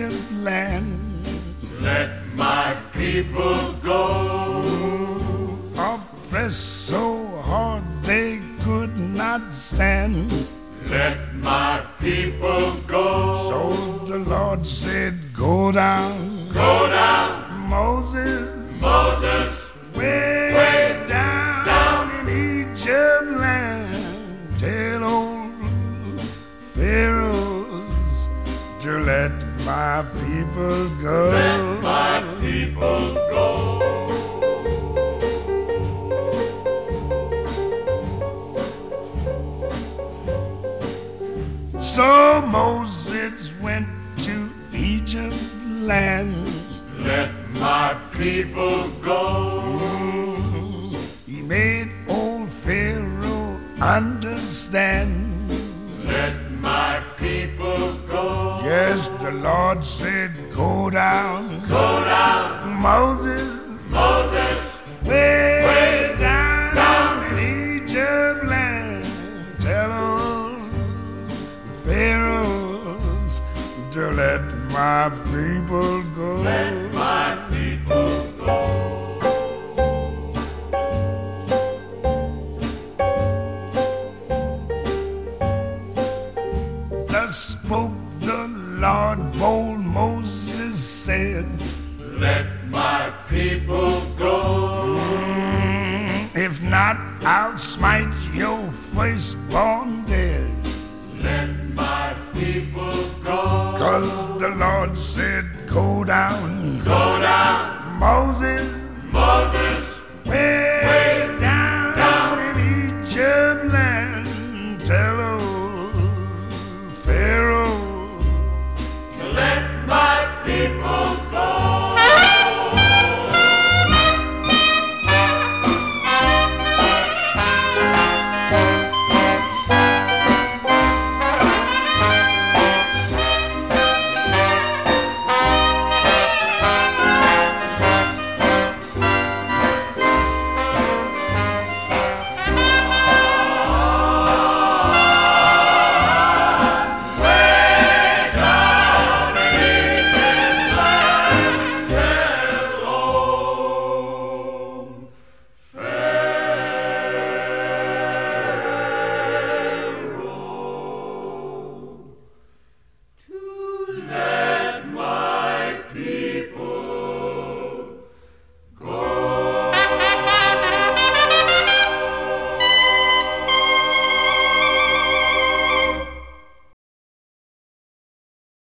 land. Let my people go. Oppressed so hard they could not stand. Let my people go. So the Lord said, Go down, Go down, Moses, Moses, way, Way down, down. in Egypt land. Tell old Pharaohs to let my people go. let my people go. So Moses went to Egypt land. Let my people go. He made old Pharaoh understand. Lord said, Go down, Go down, Moses, Moses, way, Way down, down. in Egypt land. Tell them Pharaohs to let my people go. let my people go. Thus spoke the Lord, bold Moses said, Let my people go. Hmm, if not, I'll smite your firstborn dead. Let my people go. Cause the Lord said, Go down, Go down, Moses,